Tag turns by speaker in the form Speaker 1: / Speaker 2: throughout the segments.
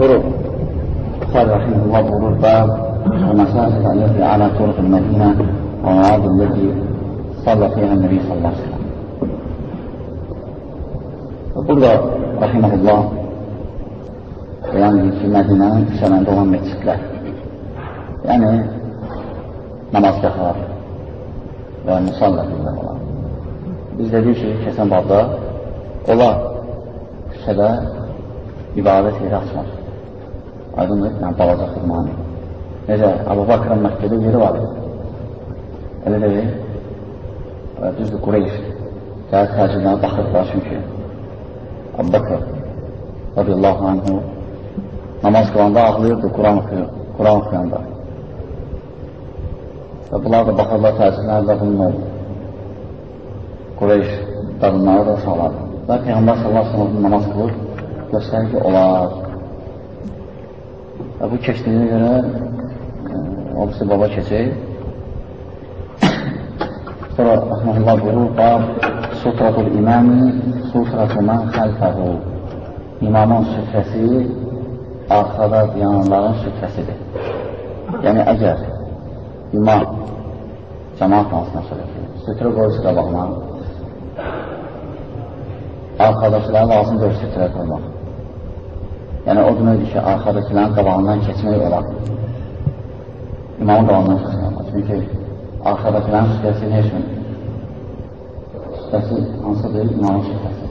Speaker 1: Sonra Buxar Rahimullah buyurur və məsajid əlləzi alə turuq Mədinə və məadil ləzi salla fiyhə Nəbi sallallahu aleyhi ve sellem. Burada Rahimullah beyan edir ki, Mədinənin küçələrində olan meçidlər, yəni namazgahlar və musallətlər olan. Biz dedik ki, keçən babda olar küçədə ibadət yeri açmaz. Aydındır, yəni balaca xidmanı. Necə, Abu Bakrın Məkkədə yeri var. Elə deyil, düzdür, Qureyş. Gəlir təcrübəyə baxırlar çünki Abu Bakr radiyallahu anhu namaz qılanda ağlayırdı Quran oxuyur, Quran oxuyanda. Və bunlar da baxırlar təcrübələrdə bunun oldu. Qureyş qadınları da uşaqlar. Və Peyğəmbər sallallahu aleyhi ve sellem namaz qılır, göstərir ki, olar. Və bu keçdiyinə görə o birisi baba keçir. Sonra Rəhməllah buyurur, Bab sutratul imami sutratu mən xəlfəhu İmamın sütrəsi arxada dayananların sütrəsidir. Yəni, əgər imam cəmaat namazına söyləyir, sütrə qoyursa qabağına, arxadakilərə lazım deyil sütrə qoymaq. Yəni, o deməkdir ki, arxadakilərin qabağından keçmək olar. İmamın qabağından keçmək olar. Çünki arxadakilərin sütrəsi nə üçün? Sütrəsi hansıdır? İmamın sütrəsi.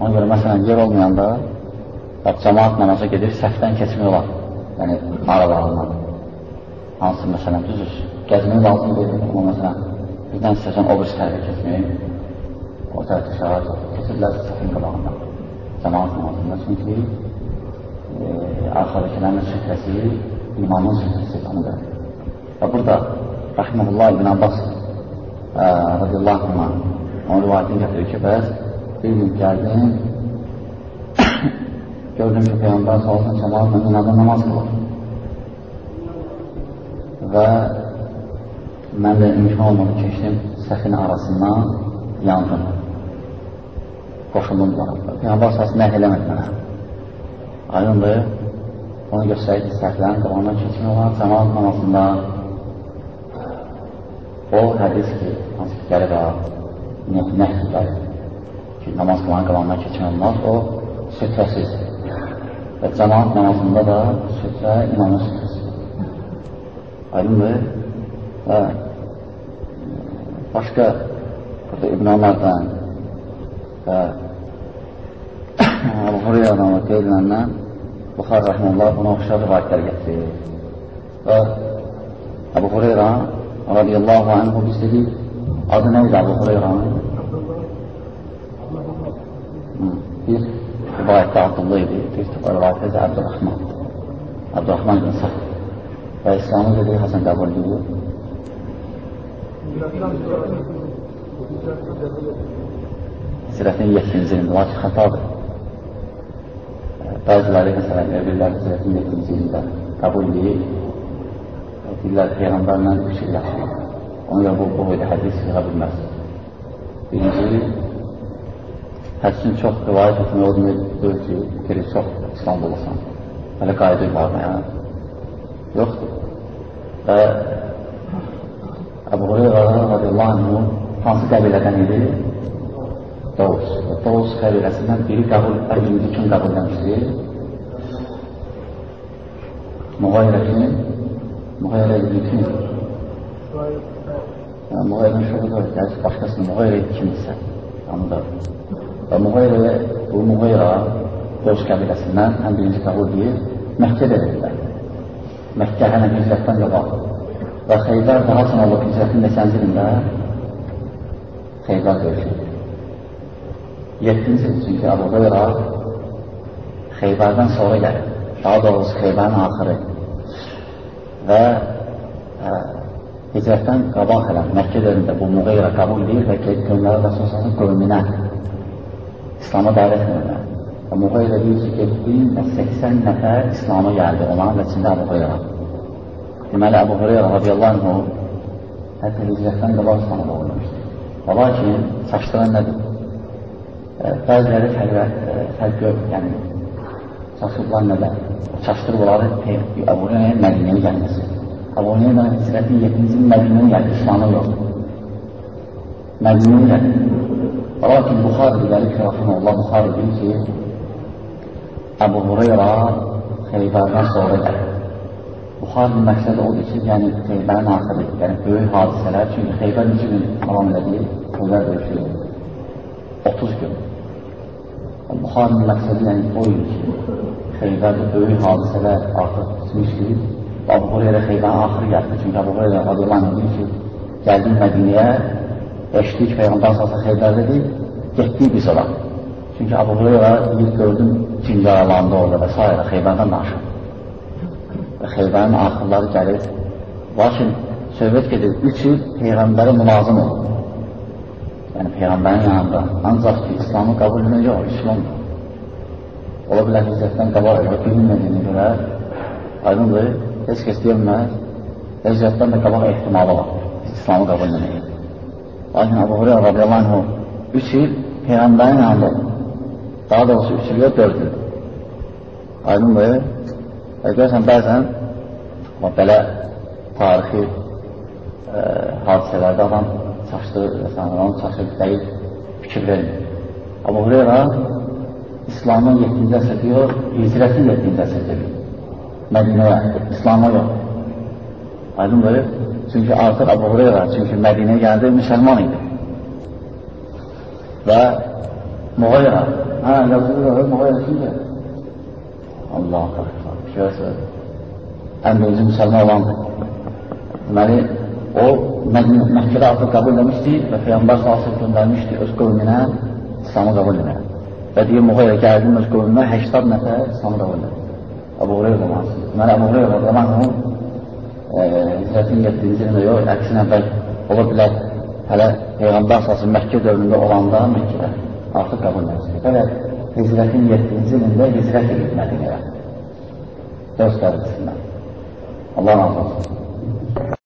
Speaker 1: Ona görə, məsələn, yer olmayanda cəmaat namaza gedir, səhvdən keçmək olar. Yəni, aralarından. Hansı, məsələn, düzür. Gəzmək lazım deyil, amma məsələn, birdən istəsən o bir tərəfə keçmək, o tərəfə şəhər keçirlər səhvin qabağından. Cəmaat namazında, çünki e, arxadakilərin sütrəsi imamın sütrəsi tanıdır. Və burada Rəhməlullah ibn Abbas e, radiyallahu anh onun rivayətini gətirir ki, bəs bir gün gəldim, gördüm ki, Peyyambər salsın cəmaatla minada namaz qılır. Və mən də imkan olmadı keçdim səfin arasından yandım. Qoşulum var. Peyyambər salsın nəh eləmədi mənə. Aydındır, onu göstərir ki, səhvlərin qabağına keçmək olan cəmaat namazında o hədis ki, hansı ki, gəlir ha, nəh gəlir ki, namaz qılan qabağına keçmək olmaz, o sütrəsiz. Və cəmaat namazında da sütrə imamın sütrəsi. Aydındır? Və başqa burada İbn Ömərdən və Əbu Hureyradan və qeyriləndən Buxar Rəhməllah buna oxşar rivayətlər getirir. Və Əbu Hureyra radiyallahu anhu biz dedik, adı nə idi Əbu Hureyranın? Bir rivayətdə Abdullah idi, bir rivayətdə isə Abdurrahman. Abdurrahman ibn Səhv. Və İslamı dediyi Hasan qəbul edir. Hicrətin 7-ci ilində, lakin 7-ci ilində qəbul edir. Deyirlər, Peyğəmbərlə üç il yaşayır. Ona görə bu, hədis çıxa bilməz. Birinci, hədsin çox rivayət etmək o deməkdir ki, biri çox İslam olasan. Belə qayda var mı? Yoxdur. Və Əbu Hureyra radiyallahu anhu hansı qəbilədən idi? Doğus. Doğus qəbiləsindən biri qəbul, birinci kim qəbul etmişdir? Müğayrə kim? Müğayrə ibn kim? Yəni, Müğayrənin şoğu da gəlir, başqasını Müğayrə kimdirsə, anıdır. Və Müğayrə, bu Müğayrə Doğus qəbiləsindən həm birinci qəbul deyir, Məkkədə edirlər. Məkkə hələ hicrətdən qabaq və Xeybər daha sonra olub hicrətin neçənci ilində Xeybər döyüşü. 7-ci il çünki Abu Hureyra Xeybərdən sonra gəlir. Daha doğrusu Xeybərin axırı. Və ə, hicrətdən qabaq hələ Məkkə dövründə bu Muğeyra qəbul edir və göndərir Rəsulsuzun qövmünə İslam'a dəvət edirlər. Və Muğeyra deyir ki, getdim və 80 nəfər İslam'a gəldi. Onların içində Abu Hureyra. Deməli, Əbu Hüreyra radiyallahu anh hətta hicrətdən qabaq İslam'a doğulmuşdur. Və lakin çaşdıran nədir? Bəziləri fərq, fərq yox, yəni çaşıblar nədən? Çaşdırıblar Əbu Hüreyrə Mədinəyə gəlməsi. Əbu Hüreyrə hicrətin 7-ci Mədinəyə gəldi, İslam'a yox. Mədinəyə gəldi. Lakin Buxarı gəlir ki, Rasulullah Buxarı deyir ki, Əbu Hüreyrə Xeybərdən sonra gəlir. Buxarın məqsədi odur ki, yəni Xeybərin axırı, yəni böyük hadisələr, çünki Xeybər neçə gün tamam elədi, Xeybər döyüşü 30 gün. Buxarın məqsədi yəni o idi ki, Xeybərdə böyük hadisələr artıq bitmişdir. Əbu Hüreyrə Xeybərin axırı gəldi, çünki Əbu Hüreyrə radiyallahu anh deyir ki, gəldim Mədiniyə, eşitdik Peyğəmbər salsa Xeybərdədir, getdik biz ola. Çünki Abu Hureyra bir gördüm ikinci ayağında orada və s. Xeybərdən danışır. Və Xeybərin axırları gəlir. Lakin söhbət gedir, üç il Peyğəmbərə mülazım olur. Yəni Peyğəmbərin yanında. Ancaq ki, İslamı qəbul etmək yox, İslamdır. Ola bilər hicrətdən qabaq elə bilinmədiyini görə aydındır, heç kəs deyilməz, hicrətdən də qabaq ehtimalı var. İslamı qəbul etmək. Lakin Abu Hureyra radiyallahu anh 3 il Peyğəmbərin yanında olur. Daha doğrusu 3 il yox, 4 il. Aydındır. Və görürsən, bəzən belə tarixi e, hadisələrdə adam çaşdırır, məsələn, onu çaşır, deyil, fikir vermir. Abu Hureyra İslamın 7-ci əsrdə yox, hicrətin 7-ci əsrdə yox. Mədinəyə, İslama yox. Aydın verir. Çünki artıq Abu Hureyra, çünki Mədinəyə gəldi, müsəlman idi. Və Muğayra, hə, yazılır, Muğayra kimdir? Allah Allah, görürsün. Ən birinci müsəlman olandır. Deməli, o Məkkədə artıq qəbul eləmişdi və Peyyambar salsın göndərmişdi öz qövmünə İslamı qəbul eləmək. Və deyir, Muğayra gəldim öz qövmünə 80 nəfər İslamı qəbul eləmək. Əbu Hureyra olmaz. Deməli, Əbu Hureyra radiyallahu hicrətin 7-ci ilində yox, əksinə bəl ola bilər hələ Peyğəmbər əsası Məkkə dövründə olanda Məkkədə artıq qəbul edilsin. Hələ hicrətin 7-ci ilində hicrət edib Mədinəyə. Göstərilsinlər. Allah razı olsun.